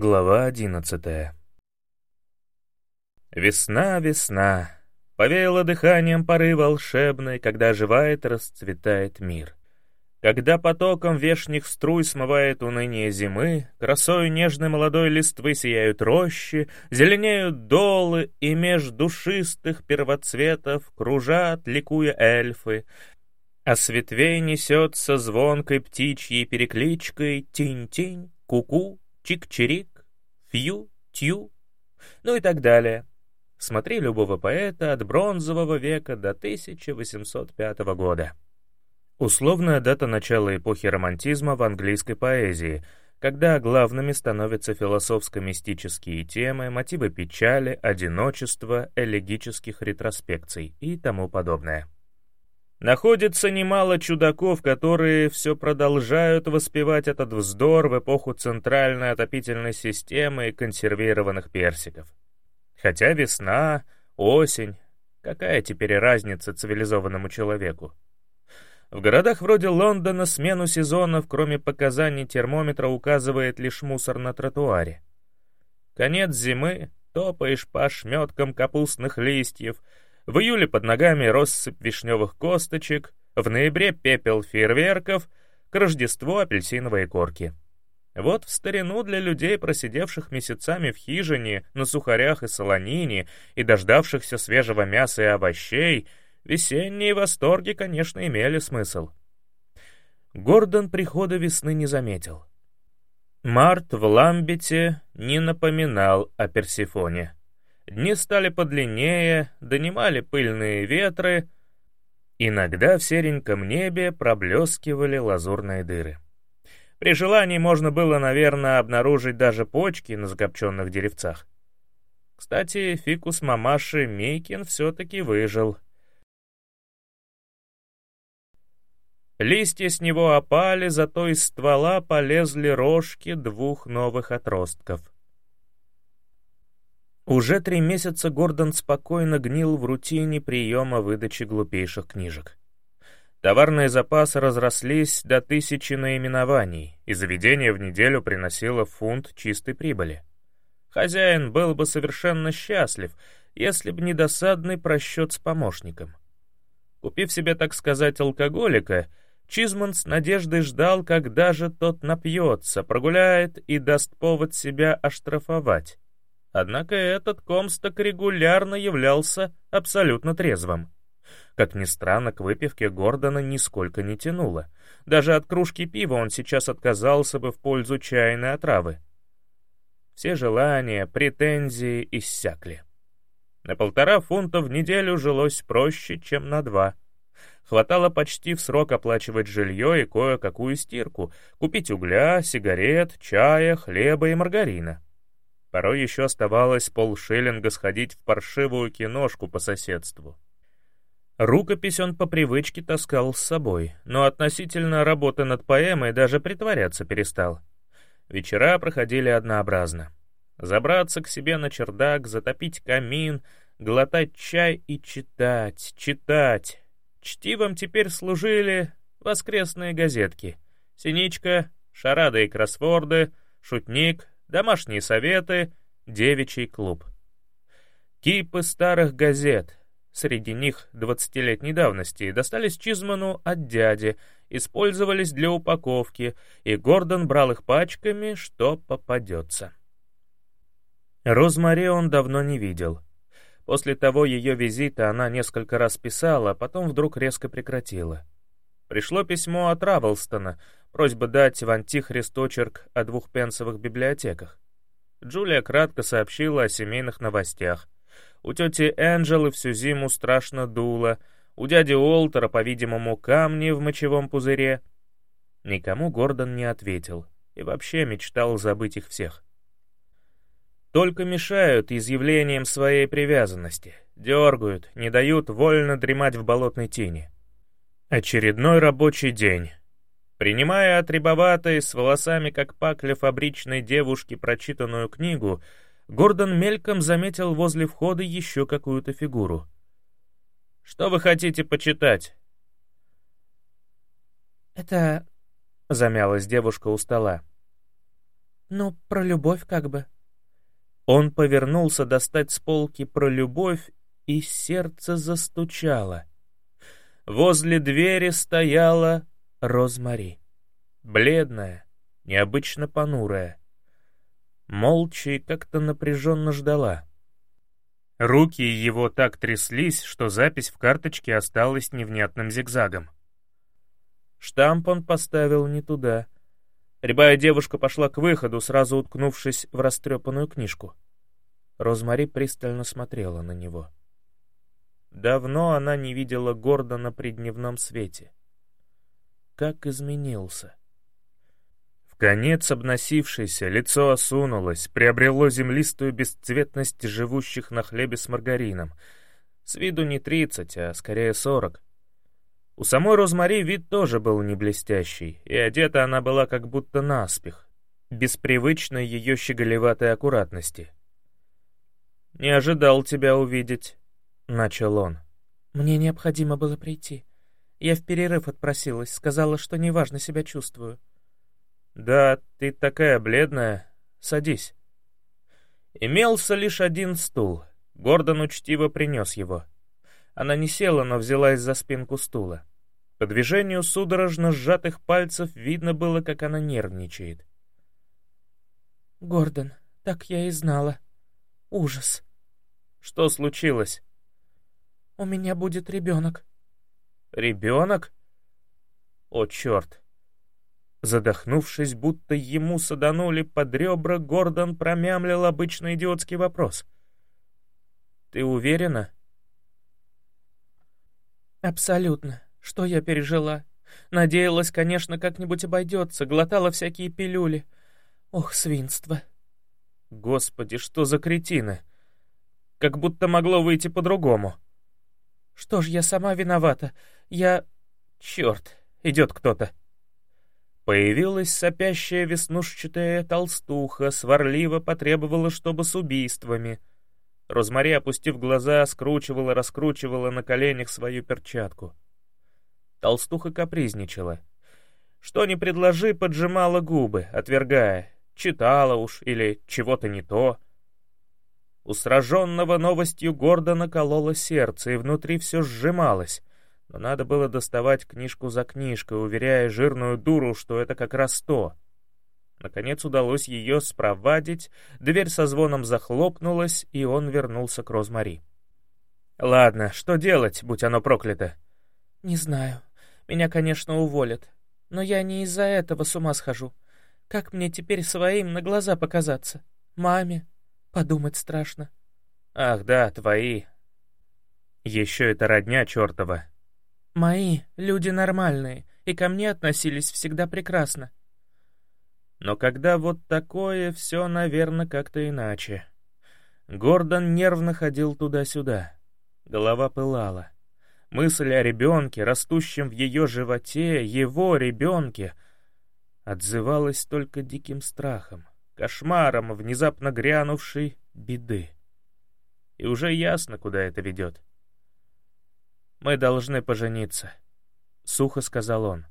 Глава одиннадцатая. Весна, весна, повеяло дыханием поры волшебной, когда оживает и расцветает мир. Когда потоком вешних струй смывает уныние зимы, красою нежной молодой листвы сияют рощи, зеленеют долы, и меж душистых первоцветов кружат, ликуя эльфы, а с ветвей несется звонкой птичьей перекличкой тинь-тинь, ку-ку, чик-чирик, фью-тью, ну и так далее. Смотри любого поэта от бронзового века до 1805 года. Условная дата начала эпохи романтизма в английской поэзии, когда главными становятся философско-мистические темы, мотивы печали, одиночества, элегических ретроспекций и тому подобное. Находится немало чудаков, которые все продолжают воспевать этот вздор в эпоху центральной отопительной системы и консервированных персиков. Хотя весна, осень, какая теперь разница цивилизованному человеку? В городах вроде Лондона смену сезонов, кроме показаний термометра, указывает лишь мусор на тротуаре. Конец зимы, топаешь по ошметкам капустных листьев — в июле под ногами россыпь вишневых косточек, в ноябре пепел фейерверков, к Рождеству апельсиновые корки. Вот в старину для людей, просидевших месяцами в хижине, на сухарях и солонине, и дождавшихся свежего мяса и овощей, весенние восторги, конечно, имели смысл. Гордон прихода весны не заметил. Март в Ламбете не напоминал о Персифоне. Дни стали подлиннее, донимали пыльные ветры. Иногда в сереньком небе проблескивали лазурные дыры. При желании можно было, наверное, обнаружить даже почки на закопченных деревцах. Кстати, фикус мамаши Мейкин все-таки выжил. Листья с него опали, зато из ствола полезли рожки двух новых отростков — уже три месяца Гордон спокойно гнил в рутине приема выдачи глупейших книжек. Товарные запасы разрослись до тысячи наименований, и заведение в неделю приносило фунт чистой прибыли. Хозяин был бы совершенно счастлив, если бы не досадный просчет с помощником. Купив себе, так сказать, алкоголика, Чизман с надеждой ждал, когда же тот напьется, прогуляет и даст повод себя оштрафовать. Однако этот Комсток регулярно являлся абсолютно трезвым. Как ни странно, к выпивке Гордона нисколько не тянуло. Даже от кружки пива он сейчас отказался бы в пользу чайной отравы. Все желания, претензии иссякли. На полтора фунта в неделю жилось проще, чем на два. Хватало почти в срок оплачивать жилье и кое-какую стирку, купить угля, сигарет, чая, хлеба и маргарина. Порой еще оставалось полшиллинга сходить в паршивую киношку по соседству. Рукопись он по привычке таскал с собой, но относительно работы над поэмой даже притворяться перестал. Вечера проходили однообразно. Забраться к себе на чердак, затопить камин, глотать чай и читать, читать. Чтивом теперь служили воскресные газетки. «Синичка», «Шарады и кроссворды», «Шутник», домашние советы, девичий клуб. Кипы старых газет, среди них двадцатилетней давности, достались Чизману от дяди, использовались для упаковки, и Гордон брал их пачками, что попадется. Розмари он давно не видел. После того ее визита она несколько раз писала, а потом вдруг резко прекратила. Пришло письмо от Равелстона, просьба дать в Антихрист очерк о двухпенсовых библиотеках. Джулия кратко сообщила о семейных новостях. У тети Энджелы всю зиму страшно дуло, у дяди Уолтера, по-видимому, камни в мочевом пузыре. Никому Гордон не ответил и вообще мечтал забыть их всех. Только мешают изъявлением своей привязанности, дергают, не дают вольно дремать в болотной тени. Очередной рабочий день. Принимая от рябоватой, с волосами как пакля фабричной девушки прочитанную книгу, Гордон мельком заметил возле входа еще какую-то фигуру. «Что вы хотите почитать?» «Это...» — замялась девушка у стола. «Ну, про любовь как бы». Он повернулся достать с полки про любовь, и сердце застучало. Возле двери стояла Розмари. Бледная, необычно понурая. Молча и как-то напряженно ждала. Руки его так тряслись, что запись в карточке осталась невнятным зигзагом. Штамп он поставил не туда. Рябая девушка пошла к выходу, сразу уткнувшись в растрепанную книжку. Розмари пристально смотрела на него. Давно она не видела Гордона при дневном свете. Как изменился. В конец обносившееся лицо осунулось, приобрело землистую бесцветность живущих на хлебе с маргарином. С виду не тридцать, а скорее сорок. У самой Розмари вид тоже был не блестящий, и одета она была как будто наспех, без привычной ее щеголеватой аккуратности. «Не ожидал тебя увидеть», — начал он. «Мне необходимо было прийти. Я в перерыв отпросилась, сказала, что неважно себя чувствую». «Да, ты такая бледная. Садись». Имелся лишь один стул. Гордон учтиво принес его. Она не села, но взялась за спинку стула. По движению судорожно сжатых пальцев видно было, как она нервничает. «Гордон, так я и знала. Ужас». «Что случилось?» У меня будет ребенок. Ребенок? О, черт! Задохнувшись, будто ему саданули под ребра, Гордон промямлил обычный идиотский вопрос. «Ты уверена?» «Абсолютно. Что я пережила? Надеялась, конечно, как-нибудь обойдется, глотала всякие пилюли. Ох, свинство!» «Господи, что за кретины! Как будто могло выйти по-другому!» Что ж, я сама виновата. Я... Черт, идет кто-то. Появилась сопящая веснушчатая толстуха, сварливо потребовала, чтобы с убийствами. Розмари, опустив глаза, скручивала-раскручивала на коленях свою перчатку. Толстуха капризничала. Что ни предложи, поджимала губы, отвергая. Читала уж или чего-то не то — у сраженного новостью Гордона кололо сердце, и внутри все сжималось. Но надо было доставать книжку за книжкой, уверяя жирную дуру, что это как раз то. Наконец удалось ее спровадить, дверь со звоном захлопнулась, и он вернулся к Розмари. «Ладно, что делать, будь оно проклято?» «Не знаю. Меня, конечно, уволят. Но я не из-за этого с ума схожу. Как мне теперь своим на глаза показаться? Маме, Подумать страшно. Ах да, твои. Еще это родня чертова. Мои, люди нормальные, и ко мне относились всегда прекрасно. Но когда вот такое, все, наверное, как-то иначе. Гордон нервно ходил туда-сюда. Голова пылала. Мысль о ребенке, растущем в ее животе, его ребенке, отзывалась только диким страхом кошмаром внезапно грянувшей беды. И уже ясно, куда это ведет. «Мы должны пожениться», — сухо сказал он.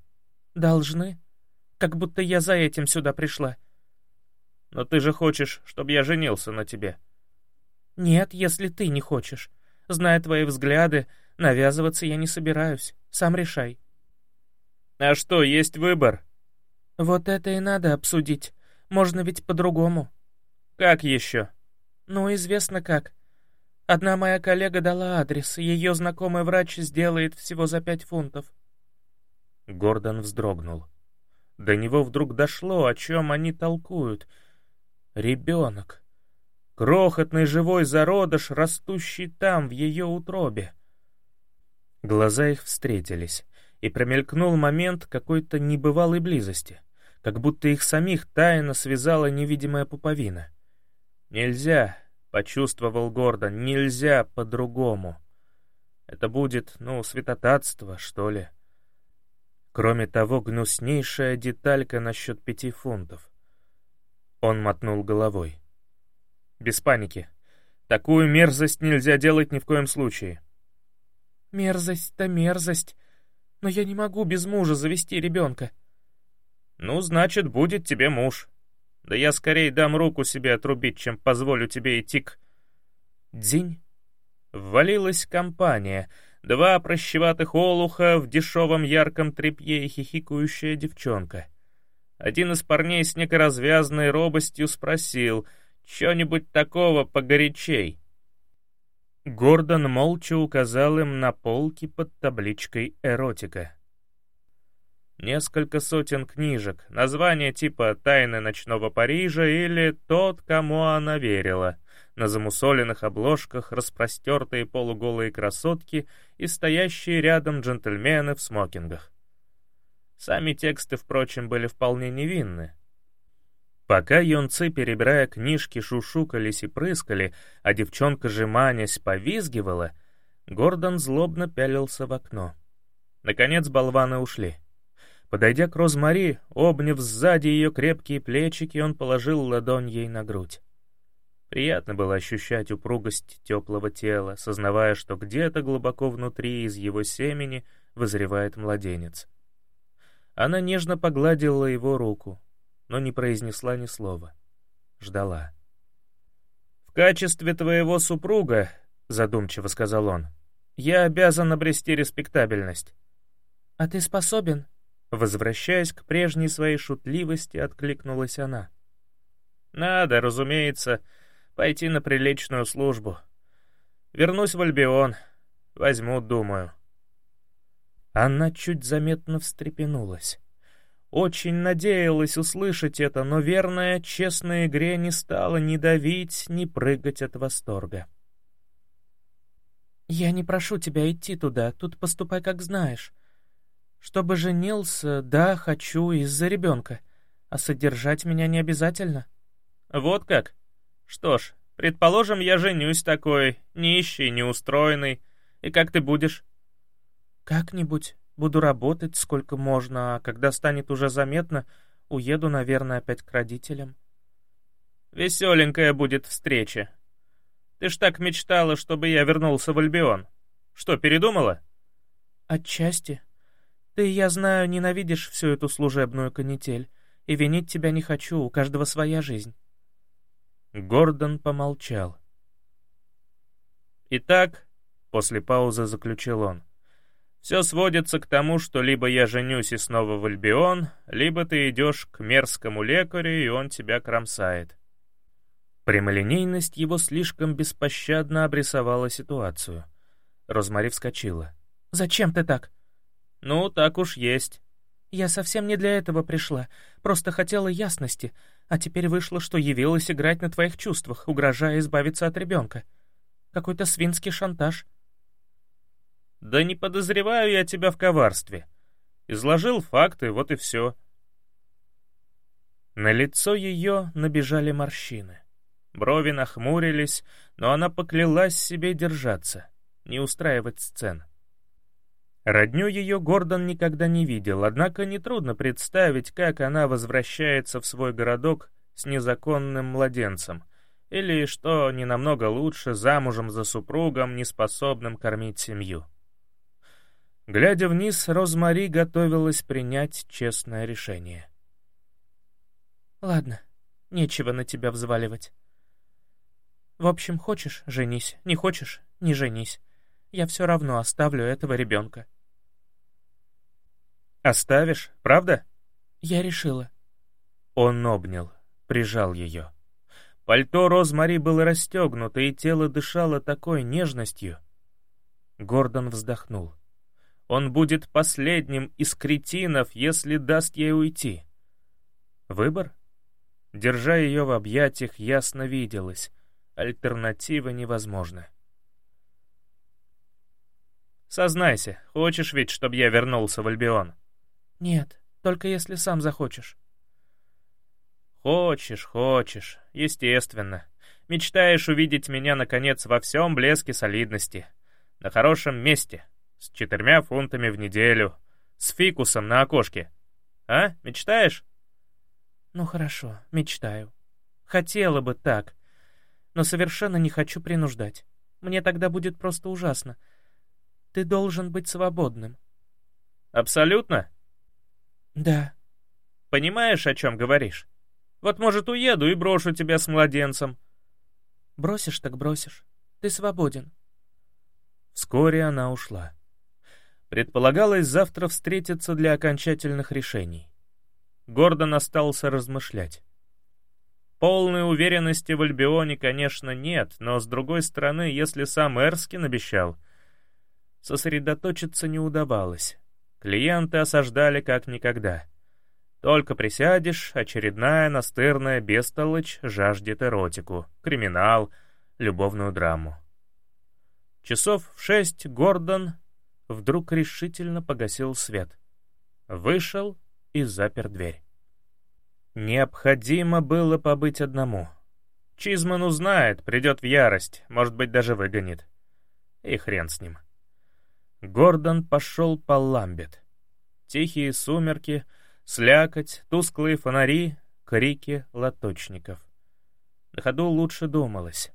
«Должны? Как будто я за этим сюда пришла». «Но ты же хочешь, чтобы я женился на тебе». «Нет, если ты не хочешь. Зная твои взгляды, навязываться я не собираюсь. Сам решай». «А что, есть выбор?» «Вот это и надо обсудить. Можно ведь по-другому. Как еще? Ну, известно как. Одна моя коллега дала адрес, ее знакомый врач сделает всего за пять фунтов. Гордон вздрогнул. До него вдруг дошло, о чем они толкуют. Ребенок. Крохотный живой зародыш, растущий там, в ее утробе. Глаза их встретились, и промелькнул момент какой-то небывалой близости как будто их самих тайно связала невидимая пуповина. «Нельзя», — почувствовал Гордон, — «нельзя по-другому. Это будет, ну, святотатство, что ли». Кроме того, гнуснейшая деталька насчет пяти фунтов. Он мотнул головой. «Без паники. Такую мерзость нельзя делать ни в коем случае». «Мерзость-то мерзость. Но я не могу без мужа завести ребенка», ну, значит, будет тебе муж. Да я скорее дам руку себе отрубить, чем позволю тебе идти к... Дзинь. Ввалилась компания. Два прощеватых олуха в дешевом ярком тряпье и хихикающая девчонка. Один из парней с некоразвязанной робостью спросил, «Чё-нибудь такого погорячей?» Гордон молча указал им на полки под табличкой «Эротика». Несколько сотен книжек, названия типа «Тайны ночного Парижа» или «Тот, кому она верила», на замусоленных обложках распростертые полуголые красотки и стоящие рядом джентльмены в смокингах. Сами тексты, впрочем, были вполне невинны, Пока юнцы, перебирая книжки, шушукались и прыскали, а девчонка же манясь повизгивала, Гордон злобно пялился в окно. Наконец болваны ушли. Подойдя к Розмари, обняв сзади ее крепкие плечики, он положил ладонь ей на грудь. Приятно было ощущать упругость теплого тела, сознавая, что где-то глубоко внутри из его семени вызревает младенец. Она нежно погладила его руку, но не произнесла ни слова. Ждала. «В качестве твоего супруга, — задумчиво сказал он, — я обязан обрести респектабельность». «А ты способен?» Возвращаясь к прежней своей шутливости, откликнулась она. «Надо, разумеется, пойти на приличную службу. Вернусь в Альбион. Возьму, думаю». Она чуть заметно встрепенулась. Очень надеялась услышать это, но верная, честная игре не стала ни давить, ни прыгать от восторга. «Я не прошу тебя идти туда, тут поступай как знаешь. Чтобы женился, да, хочу, из-за ребенка, а содержать меня не обязательно». «Вот как? Что ж, предположим, я женюсь такой, нищий, неустроенный, и как ты будешь?» «Как-нибудь. Буду работать сколько можно, а когда станет уже заметно, уеду, наверное, опять к родителям. Веселенькая будет встреча. Ты ж так мечтала, чтобы я вернулся в Альбион. Что, передумала? Отчасти. Ты, я знаю, ненавидишь всю эту служебную канитель, и винить тебя не хочу, у каждого своя жизнь. Гордон помолчал. «Итак», — после паузы заключил он, все сводится к тому, что либо я женюсь и снова в Альбион, либо ты идешь к мерзкому лекарю, и он тебя кромсает. Прямолинейность его слишком беспощадно обрисовала ситуацию. Розмари вскочила. «Зачем ты так?» «Ну, так уж есть». «Я совсем не для этого пришла, просто хотела ясности, а теперь вышло, что явилась играть на твоих чувствах, угрожая избавиться от ребенка. Какой-то свинский шантаж». «Да не подозреваю я тебя в коварстве. Изложил факты, вот и все». На лицо ее набежали морщины. Брови нахмурились, но она поклялась себе держаться, не устраивать сцен. Родню ее Гордон никогда не видел, однако нетрудно представить, как она возвращается в свой городок с незаконным младенцем, или, что не намного лучше, замужем за супругом, неспособным кормить семью. Глядя вниз, Розмари готовилась принять честное решение. «Ладно, нечего на тебя взваливать. В общем, хочешь — женись, не хочешь — не женись. Я все равно оставлю этого ребенка». «Оставишь, правда?» «Я решила». Он обнял, прижал ее. Пальто Розмари было расстегнуто, и тело дышало такой нежностью. Гордон вздохнул. Он будет последним из кретинов, если даст ей уйти. Выбор? Держа ее в объятиях, ясно виделось. Альтернатива невозможна. «Сознайся, хочешь ведь, чтобы я вернулся в Альбион?» «Нет, только если сам захочешь». «Хочешь, хочешь, естественно. Мечтаешь увидеть меня, наконец, во всем блеске солидности. На хорошем месте, с четырьмя фунтами в неделю. С фикусом на окошке. А, мечтаешь? Ну хорошо, мечтаю. Хотела бы так. Но совершенно не хочу принуждать. Мне тогда будет просто ужасно. Ты должен быть свободным. Абсолютно? Да. Понимаешь, о чем говоришь? Вот, может, уеду и брошу тебя с младенцем». «Бросишь так бросишь. Ты свободен». Вскоре она ушла. Предполагалось завтра встретиться для окончательных решений. Гордон остался размышлять. Полной уверенности в Альбионе, конечно, нет, но, с другой стороны, если сам Эрскин обещал, сосредоточиться не удавалось. Клиенты осаждали как никогда. Только присядешь, очередная настырная бестолочь жаждет эротику, криминал, любовную драму. Часов в шесть Гордон вдруг решительно погасил свет. Вышел и запер дверь. Необходимо было побыть одному. Чизман узнает, придет в ярость, может быть, даже выгонит. И хрен с ним. Гордон пошел по ламбет. Тихие сумерки, слякоть, тусклые фонари, крики лоточников. На ходу лучше думалось.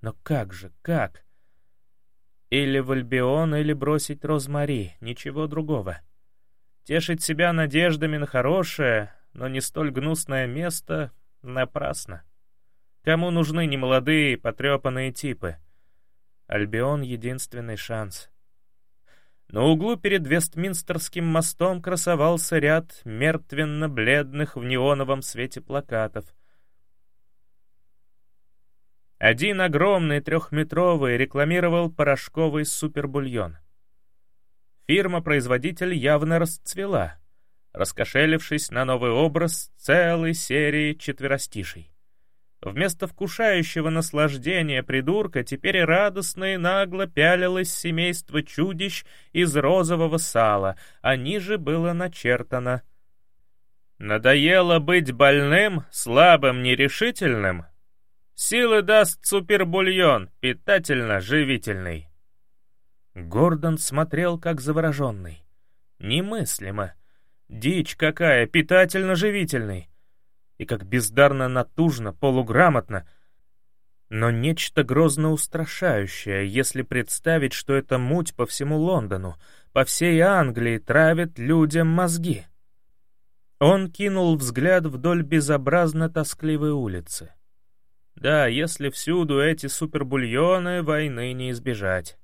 Но как же, как? Или в Альбион, или бросить Розмари, ничего другого. Тешить себя надеждами на хорошее, но не столь гнусное место напрасно. Кому нужны немолодые, потрепанные типы? Альбион — единственный шанс. На углу перед Вестминстерским мостом красовался ряд мертвенно-бледных в неоновом свете плакатов — один огромный трехметровый рекламировал порошковый супербульон. Фирма-производитель явно расцвела, раскошелившись на новый образ целой серии четверостишей. Вместо вкушающего наслаждения придурка теперь радостно и нагло пялилось семейство чудищ из розового сала, а ниже было начертано «Надоело быть больным, слабым, нерешительным, Силы даст супербульон, питательно-живительный. Гордон смотрел как завороженный. Немыслимо. Дичь какая, питательно-живительный. И как бездарно натужно, полуграмотно. Но нечто грозно устрашающее, если представить, что эта муть по всему Лондону, по всей Англии травит людям мозги. Он кинул взгляд вдоль безобразно тоскливой улицы. Да, если всюду эти супербульоны, войны не избежать.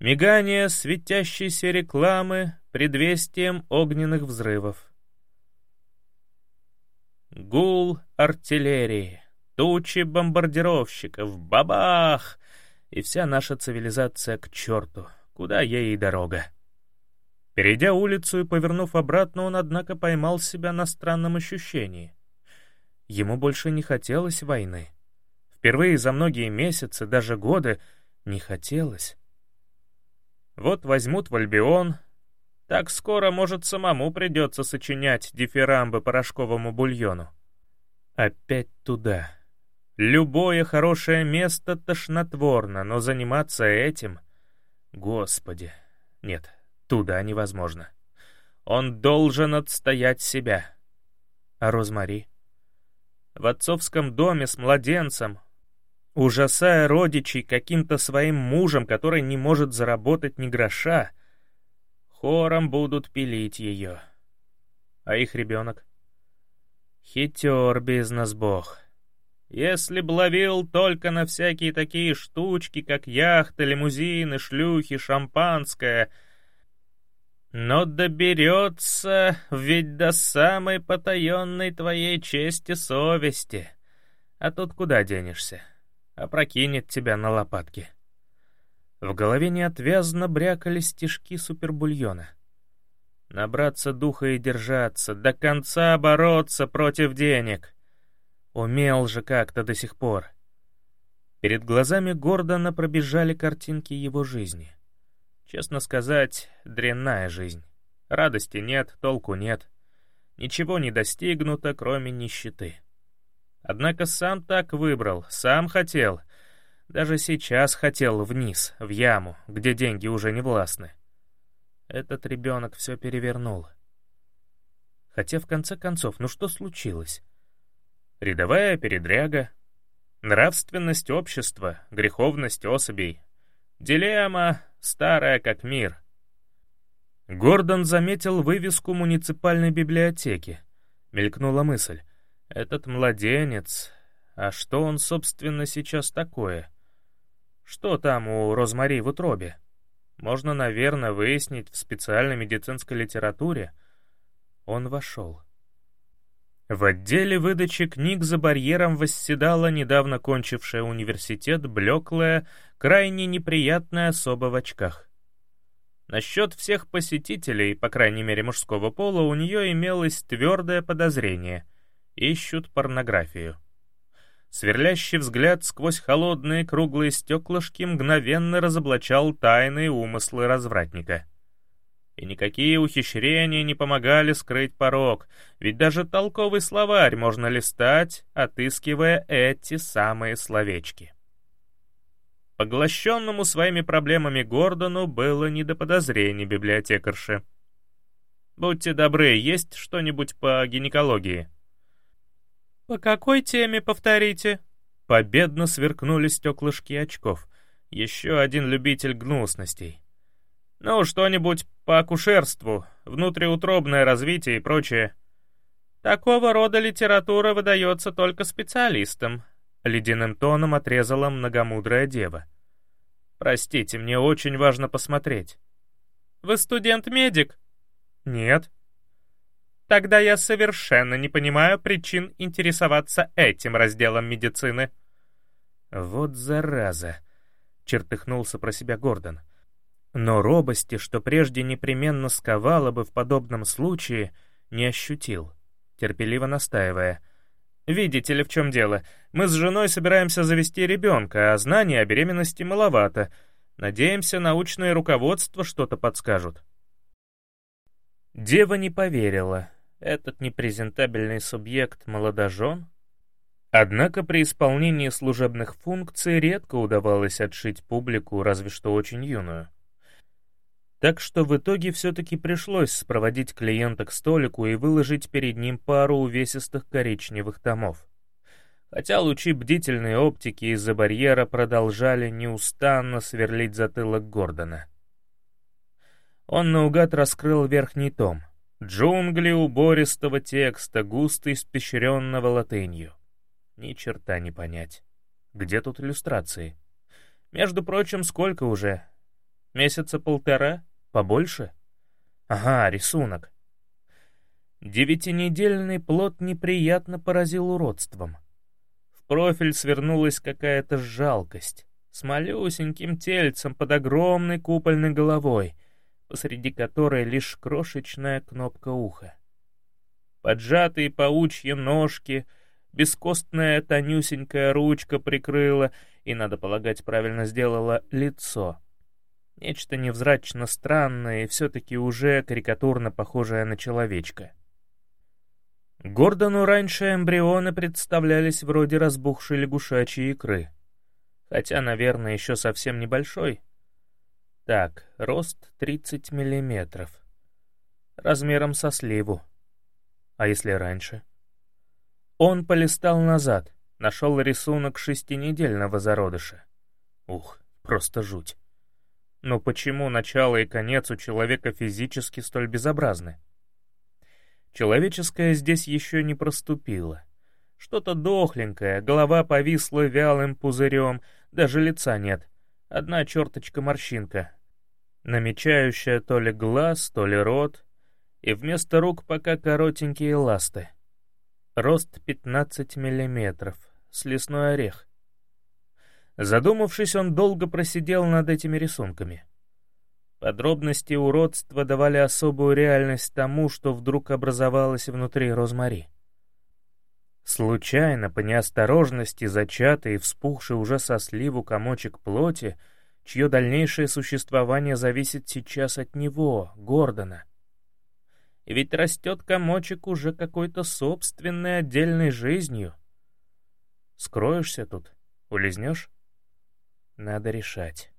Мигание светящейся рекламы предвестием огненных взрывов. Гул артиллерии, тучи бомбардировщиков, бабах! И вся наша цивилизация к черту, куда ей и дорога. Перейдя улицу и повернув обратно, он, однако, поймал себя на странном ощущении — Ему больше не хотелось войны. Впервые за многие месяцы, даже годы, не хотелось. Вот возьмут в Альбион. Так скоро, может, самому придется сочинять дифирамбы порошковому бульону. Опять туда. Любое хорошее место тошнотворно, но заниматься этим... Господи, нет, туда невозможно. Он должен отстоять себя. А Розмари? в отцовском доме с младенцем, ужасая родичей каким-то своим мужем, который не может заработать ни гроша, хором будут пилить ее. А их ребенок? Хитер бизнес-бог. Если б ловил только на всякие такие штучки, как яхты, лимузины, шлюхи, шампанское — но доберется ведь до самой потаенной твоей чести совести. А тут куда денешься? Опрокинет тебя на лопатки. В голове неотвязно брякали стежки супербульона. Набраться духа и держаться, до конца бороться против денег. Умел же как-то до сих пор. Перед глазами Гордона пробежали картинки его жизни — Честно сказать, дрянная жизнь. Радости нет, толку нет. Ничего не достигнуто, кроме нищеты. Однако сам так выбрал, сам хотел. Даже сейчас хотел вниз, в яму, где деньги уже не властны. Этот ребенок все перевернул. Хотя, в конце концов, ну что случилось? Рядовая передряга, нравственность общества, греховность особей, дилемма, старая как мир. Гордон заметил вывеску муниципальной библиотеки. Мелькнула мысль. Этот младенец... А что он, собственно, сейчас такое? Что там у Розмари в утробе? Можно, наверное, выяснить в специальной медицинской литературе. Он вошел. В отделе выдачи книг за барьером восседала недавно кончившая университет блеклая, крайне неприятная особа в очках. Насчет всех посетителей, по крайней мере мужского пола, у нее имелось твердое подозрение — ищут порнографию. Сверлящий взгляд сквозь холодные круглые стеклышки мгновенно разоблачал тайные умыслы развратника — и никакие ухищрения не помогали скрыть порог, ведь даже толковый словарь можно листать, отыскивая эти самые словечки. Поглощенному своими проблемами Гордону было не до подозрений библиотекарши. «Будьте добры, есть что-нибудь по гинекологии?» «По какой теме, повторите?» Победно сверкнули стеклышки очков. Еще один любитель гнусностей. Ну, что-нибудь по акушерству, внутриутробное развитие и прочее. Такого рода литература выдается только специалистам, ледяным тоном отрезала многомудрая дева. Простите, мне очень важно посмотреть. Вы студент-медик? Нет. Тогда я совершенно не понимаю причин интересоваться этим разделом медицины. Вот зараза, чертыхнулся про себя Гордон. — но робости, что прежде непременно сковало бы в подобном случае, не ощутил, терпеливо настаивая. «Видите ли, в чем дело? Мы с женой собираемся завести ребенка, а знаний о беременности маловато. Надеемся, научное руководство что-то подскажут». Дева не поверила. Этот непрезентабельный субъект молодожен? Однако при исполнении служебных функций редко удавалось отшить публику, разве что очень юную. Так что в итоге все-таки пришлось спроводить клиента к столику и выложить перед ним пару увесистых коричневых томов. Хотя лучи бдительной оптики из-за барьера продолжали неустанно сверлить затылок Гордона. Он наугад раскрыл верхний том. Джунгли убористого текста, густо испещренного латынью. Ни черта не понять. Где тут иллюстрации? Между прочим, сколько уже? Месяца полтора? Побольше? Ага, рисунок. Девятинедельный плод неприятно поразил уродством. В профиль свернулась какая-то жалкость, с малюсеньким тельцем под огромной купольной головой, посреди которой лишь крошечная кнопка уха. Поджатые паучьи ножки, бескостная тонюсенькая ручка прикрыла и, надо полагать, правильно сделала лицо — Нечто невзрачно странное и все-таки уже карикатурно похожее на человечка. Гордону раньше эмбрионы представлялись вроде разбухшей лягушачьей икры. Хотя, наверное, еще совсем небольшой. Так, рост 30 миллиметров. Размером со сливу. А если раньше? Он полистал назад, нашел рисунок шестинедельного зародыша. Ух, просто жуть. Но почему начало и конец у человека физически столь безобразны? Человеческое здесь еще не проступило. Что-то дохленькое, голова повисла вялым пузырем, даже лица нет. Одна черточка-морщинка, намечающая то ли глаз, то ли рот, и вместо рук пока коротенькие ласты. Рост 15 миллиметров, с лесной орех. Задумавшись, он долго просидел над этими рисунками. Подробности уродства давали особую реальность тому, что вдруг образовалось внутри Розмари. Случайно, по неосторожности, зачатый и вспухший уже со сливу комочек плоти, чье дальнейшее существование зависит сейчас от него, Гордона. И ведь растет комочек уже какой-то собственной отдельной жизнью. Скроешься тут? Улизнешь? Надо решать.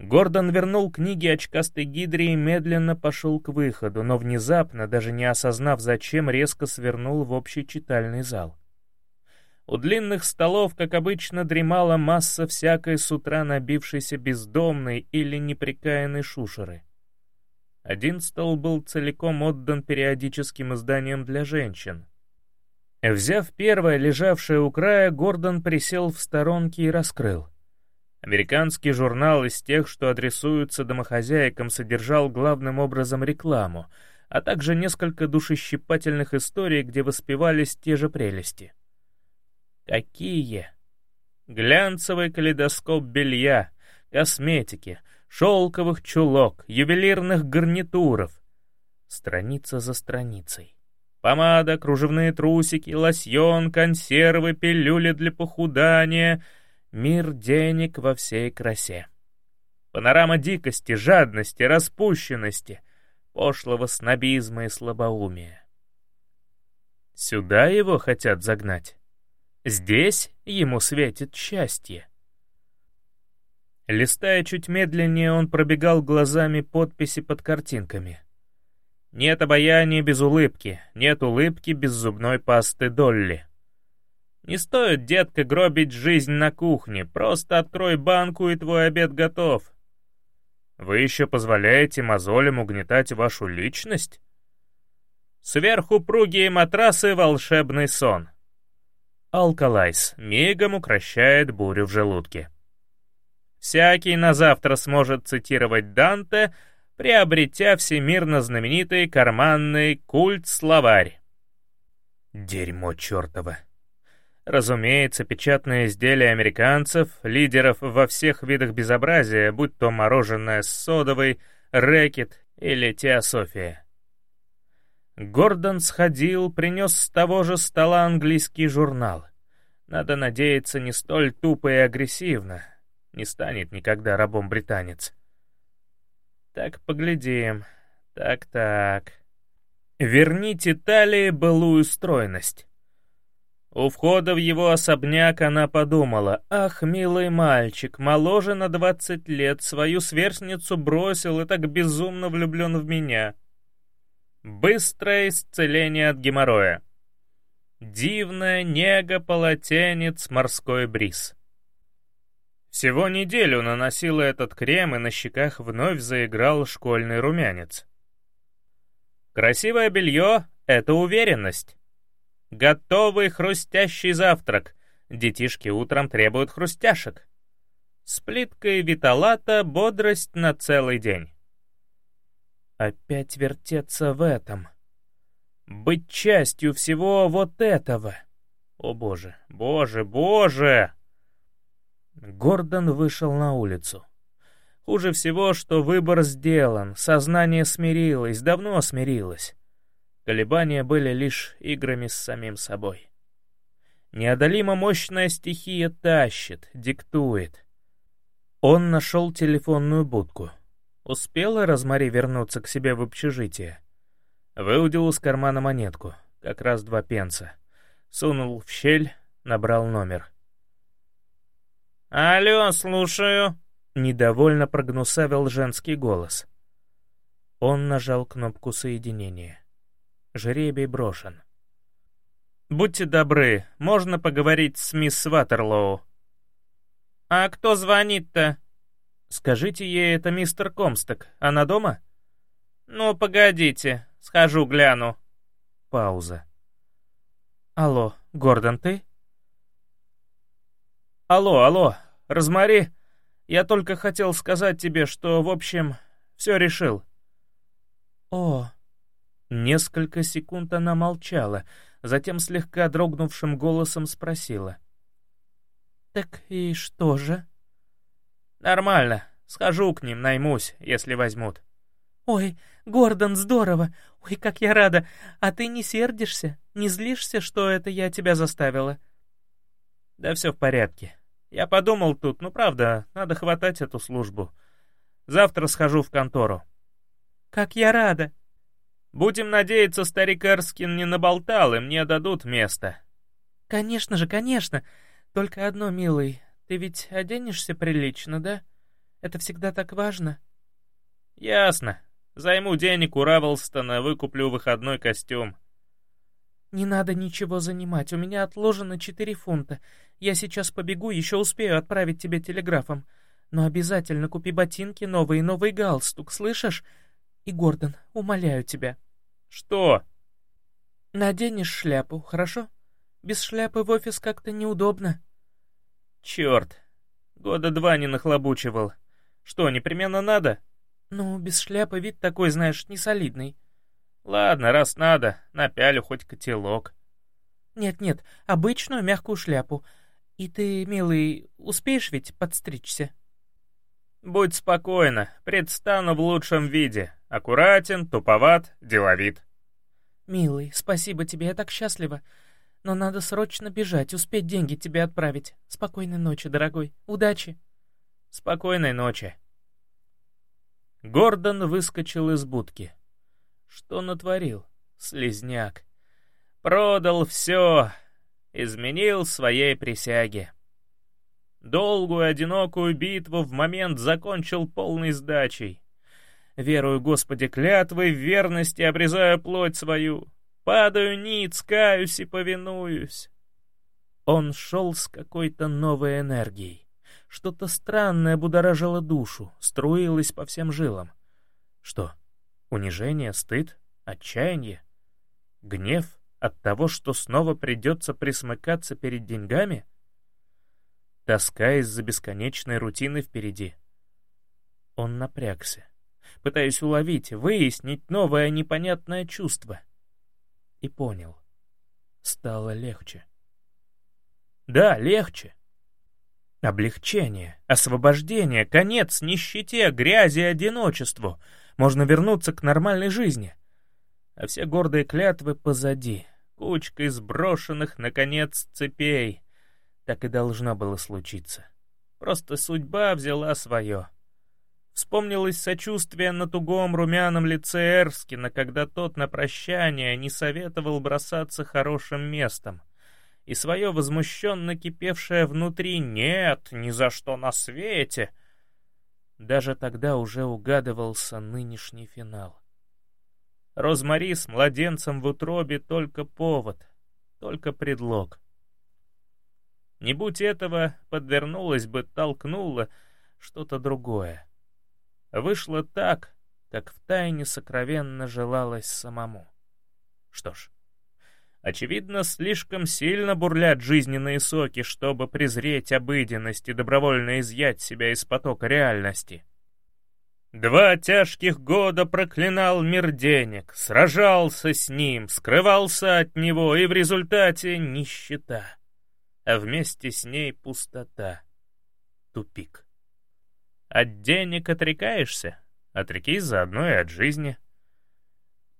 Гордон вернул книги очкастой гидре и медленно пошел к выходу, но внезапно, даже не осознав зачем, резко свернул в общий читальный зал. У длинных столов, как обычно, дремала масса всякой с утра набившейся бездомной или неприкаянной шушеры. Один стол был целиком отдан периодическим изданиям для женщин. Взяв первое, лежавшее у края, Гордон присел в сторонке и раскрыл. Американский журнал из тех, что адресуются домохозяйкам, содержал главным образом рекламу, а также несколько душещипательных историй, где воспевались те же прелести. Какие? Глянцевый калейдоскоп белья, косметики, шелковых чулок, ювелирных гарнитуров. Страница за страницей. Помада, кружевные трусики, лосьон, консервы, пилюли для похудания. Мир денег во всей красе. Панорама дикости, жадности, распущенности, пошлого снобизма и слабоумия. Сюда его хотят загнать. Здесь ему светит счастье. Листая чуть медленнее, он пробегал глазами подписи под картинками. Нет обаяния без улыбки, нет улыбки без зубной пасты Долли. Не стоит, детка, гробить жизнь на кухне, просто открой банку и твой обед готов. Вы еще позволяете мозолям угнетать вашу личность? Сверху пругие матрасы — волшебный сон. Алкалайс мигом укращает бурю в желудке. Всякий на завтра сможет цитировать Данте, приобретя всемирно знаменитый карманный культ-словарь. Дерьмо чертово. Разумеется, печатные изделия американцев, лидеров во всех видах безобразия, будь то мороженое с содовой, рэкет или теософия. Гордон сходил, принес с того же стола английский журнал. Надо надеяться, не столь тупо и агрессивно. Не станет никогда рабом британец. Так, поглядим. Так-так. Верните талии былую стройность. У входа в его особняк она подумала, «Ах, милый мальчик, моложе на двадцать лет, свою сверстницу бросил и так безумно влюблен в меня». Быстрое исцеление от геморроя. Дивная нега полотенец морской бриз. Всего неделю наносила этот крем, и на щеках вновь заиграл школьный румянец. Красивое белье — это уверенность. Готовый хрустящий завтрак. Детишки утром требуют хрустяшек. С плиткой виталата бодрость на целый день. Опять вертеться в этом. Быть частью всего вот этого. О боже, боже, боже! Гордон вышел на улицу. Хуже всего, что выбор сделан, сознание смирилось, давно смирилось. Колебания были лишь играми с самим собой. Неодолимо мощная стихия тащит, диктует. Он нашел телефонную будку. Успела Розмари вернуться к себе в общежитие? Выудил из кармана монетку, как раз два пенса. Сунул в щель, набрал номер. «Алло, слушаю», — недовольно прогнусавил женский голос. Он нажал кнопку соединения. Жребий брошен. «Будьте добры, можно поговорить с мисс Ватерлоу?» «А кто звонит-то?» «Скажите ей, это мистер Комсток. Она дома?» «Ну, погодите, схожу гляну». Пауза. «Алло, Гордон, ты?» «Алло, алло, Розмари, я только хотел сказать тебе, что, в общем, все решил». «О...» Несколько секунд она молчала, затем слегка дрогнувшим голосом спросила. «Так и что же?» «Нормально. Схожу к ним, наймусь, если возьмут». «Ой, Гордон, здорово! Ой, как я рада! А ты не сердишься? Не злишься, что это я тебя заставила?» «Да все в порядке. Я подумал тут, ну правда, надо хватать эту службу. Завтра схожу в контору». «Как я рада!» «Будем надеяться, старик Эрскин не наболтал, и мне дадут место». «Конечно же, конечно. Только одно, милый, ты ведь оденешься прилично, да? Это всегда так важно. Ясно. Займу денег у Равелстона, выкуплю выходной костюм. Не надо ничего занимать, у меня отложено четыре фунта. Я сейчас побегу, еще успею отправить тебе телеграфом. Но обязательно купи ботинки новые и новый галстук, слышишь? И, Гордон, умоляю тебя. Что? Наденешь шляпу, хорошо? Без шляпы в офис как-то неудобно». «Черт, года два не нахлобучивал. Что, непременно надо?» «Ну, без шляпы вид такой, знаешь, несолидный». «Ладно, раз надо, напялю хоть котелок». «Нет-нет, обычную мягкую шляпу. И ты, милый, успеешь ведь подстричься?» «Будь спокойна, предстану в лучшем виде. Аккуратен, туповат, деловит». «Милый, спасибо тебе, я так счастлива. Но надо срочно бежать, успеть деньги тебе отправить. Спокойной ночи, дорогой. Удачи!» «Спокойной ночи!» Гордон выскочил из будки. Что натворил? Слизняк. Продал все, изменил своей присяге. Долгую одинокую битву в момент закончил полной сдачей. Верую Господи клятвой, в верности обрезаю плоть свою. Падаю ниц, каюсь и повинуюсь. Он шел с какой-то новой энергией. Что-то странное будоражило душу, струилось по всем жилам. Что? Унижение, стыд, отчаяние? Гнев от того, что снова придется присмыкаться перед деньгами? Тоска из-за бесконечной рутины впереди. Он напрягся пытаясь уловить, выяснить новое непонятное чувство. И понял. Стало легче. Да, легче. Облегчение, освобождение, конец нищете, грязи одиночеству. Можно вернуться к нормальной жизни. А все гордые клятвы позади, кучкой сброшенных, наконец, цепей. Так и должно было случиться. Просто судьба взяла свое. Вспомнилось сочувствие на тугом румяном лице Эрскина, когда тот на прощание не советовал бросаться хорошим местом. И свое возмущенно кипевшее внутри «нет, ни за что на свете!» Даже тогда уже угадывался нынешний финал. Розмари с младенцем в утробе только повод, только предлог. Не будь этого, подвернулось бы, толкнуло что-то другое. Вышло так, как втайне сокровенно желалось самому. Что ж, очевидно, слишком сильно бурлят жизненные соки, чтобы презреть обыденность и добровольно изъять себя из потока реальности. Два тяжких года проклинал мир денег, сражался с ним, скрывался от него, и в результате нищета, а вместе с ней пустота, тупик. От денег отрекаешься? Отрекись заодно и от жизни.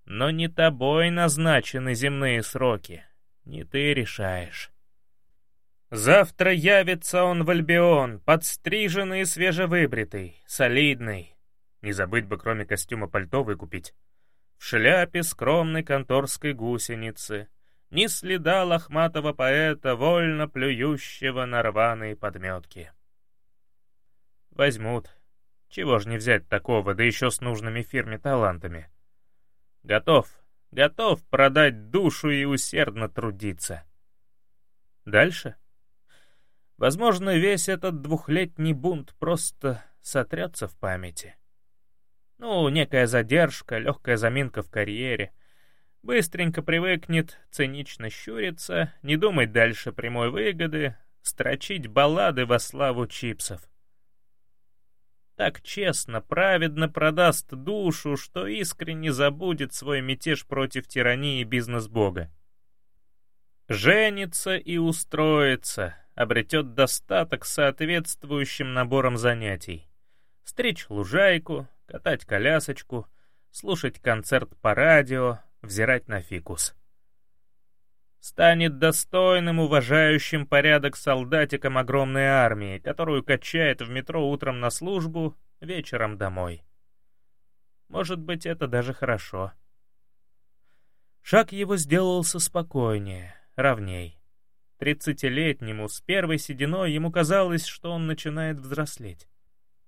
Но не тобой назначены земные сроки. Не ты решаешь. Завтра явится он в Альбион, подстриженный и свежевыбритый, солидный. Не забыть бы, кроме костюма, пальто выкупить. В шляпе скромной конторской гусеницы. Ни следа лохматого поэта, вольно плюющего на рваные подметки. Возьмут. Чего ж не взять такого, да еще с нужными фирме талантами. Готов, готов продать душу и усердно трудиться. Дальше? Возможно, весь этот двухлетний бунт просто сотрется в памяти. Ну, некая задержка, легкая заминка в карьере. Быстренько привыкнет цинично щуриться, не думать дальше прямой выгоды, строчить баллады во славу чипсов так честно, праведно продаст душу, что искренне забудет свой мятеж против тирании бизнес-бога. Женится и устроится, обретет достаток соответствующим набором занятий. Стричь лужайку, катать колясочку, слушать концерт по радио, взирать на фикус станет достойным, уважающим порядок солдатиком огромной армии, которую качает в метро утром на службу, вечером домой. Может быть, это даже хорошо. Шаг его сделался спокойнее, ровней. Тридцатилетнему с первой сединой ему казалось, что он начинает взрослеть.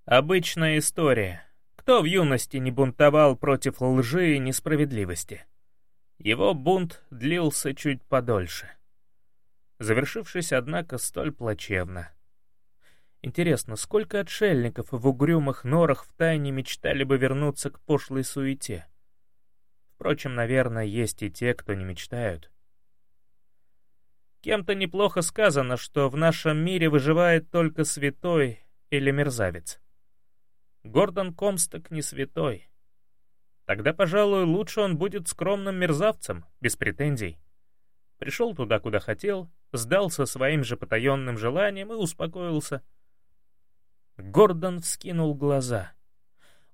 Обычная история. Кто в юности не бунтовал против лжи и несправедливости? Его бунт длился чуть подольше, завершившись, однако, столь плачевно. Интересно, сколько отшельников в угрюмых норах втайне мечтали бы вернуться к пошлой суете? Впрочем, наверное, есть и те, кто не мечтают. Кем-то неплохо сказано, что в нашем мире выживает только святой или мерзавец. Гордон Комсток не святой. Тогда, пожалуй, лучше он будет скромным мерзавцем, без претензий. Пришел туда, куда хотел, сдался своим же потаенным желанием и успокоился. Гордон вскинул глаза.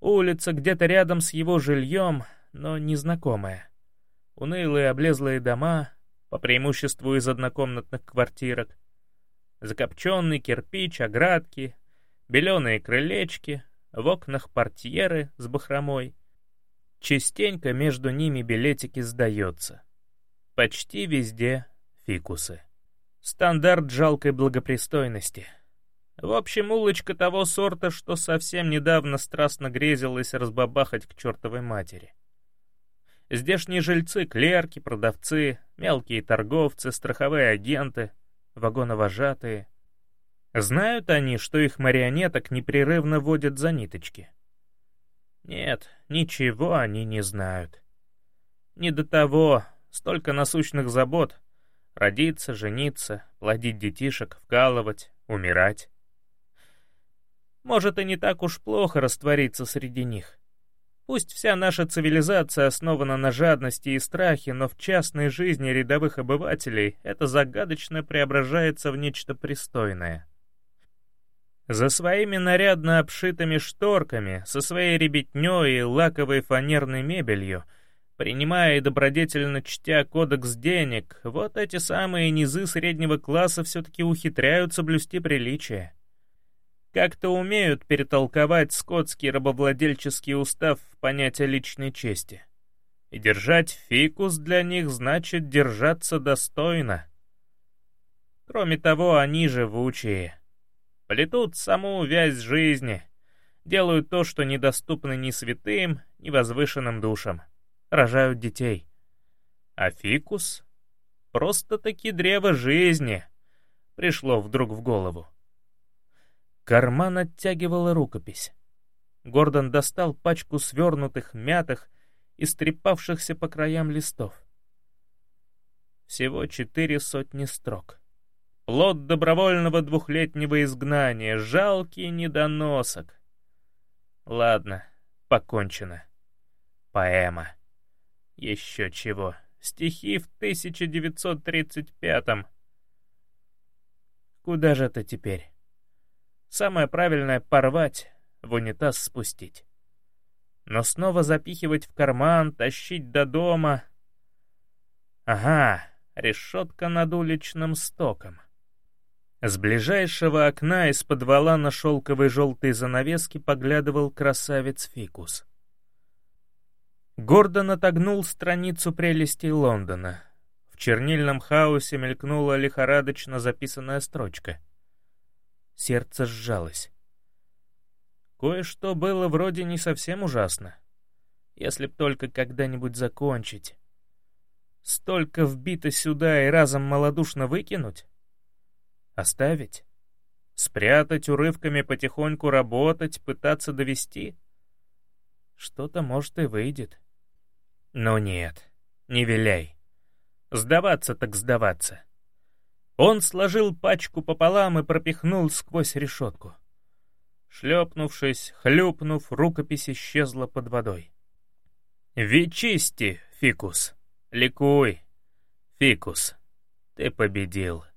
Улица где-то рядом с его жильем, но незнакомая. Унылые облезлые дома, по преимуществу из однокомнатных квартирок. Закопченный кирпич, оградки, беленые крылечки, в окнах портьеры с бахромой. Частенько между ними билетики сдается. Почти везде фикусы. Стандарт жалкой благопристойности. В общем, улочка того сорта, что совсем недавно страстно грезилась разбабахать к чертовой матери. Здешние жильцы, клерки, продавцы, мелкие торговцы, страховые агенты, вагоновожатые. Знают они, что их марионеток непрерывно водят за ниточки? Нет, ничего они не знают. Не до того, столько насущных забот. Родиться, жениться, плодить детишек, вкалывать, умирать. Может, и не так уж плохо раствориться среди них. Пусть вся наша цивилизация основана на жадности и страхе, но в частной жизни рядовых обывателей это загадочно преображается в нечто пристойное. За своими нарядно обшитыми шторками, со своей ребятнёй и лаковой фанерной мебелью, принимая и добродетельно чтя кодекс денег, вот эти самые низы среднего класса все-таки ухитряются блюсти приличие как-то умеют перетолковать скотский рабовладельческий устав в понятие личной чести. И держать фикус для них значит держаться достойно. Кроме того, они живучие. Плетут саму вязь жизни, делают то, что недоступно ни святым, ни возвышенным душам. Рожают детей. А фикус — просто-таки древо жизни, пришло вдруг в голову. Карман оттягивала рукопись. Гордон достал пачку свернутых, мятых и стрепавшихся по краям листов. Всего четыре сотни строк. Плод добровольного двухлетнего изгнания, жалкий недоносок. Ладно, покончено. Поэма. Еще чего. Стихи в 1935-м. Куда же это теперь? Самое правильное — порвать, в унитаз спустить. Но снова запихивать в карман, тащить до дома... Ага, решетка над уличным стоком. С ближайшего окна из подвала на шелковой желтой занавеске поглядывал красавец Фикус. Гордон отогнул страницу прелестей Лондона. В чернильном хаосе мелькнула лихорадочно записанная строчка — Сердце сжалось. Кое-что было вроде не совсем ужасно. Если б только когда-нибудь закончить. Столько вбито сюда и разом малодушно выкинуть? Оставить? Спрятать урывками потихоньку работать, пытаться довести? Что-то, может, и выйдет. Но нет, не виляй. Сдаваться так сдаваться. Он сложил пачку пополам и пропихнул сквозь решетку. Шлепнувшись, хлюпнув, рукопись исчезла под водой. «Вечисти, Фикус! Ликуй! Фикус, ты победил!»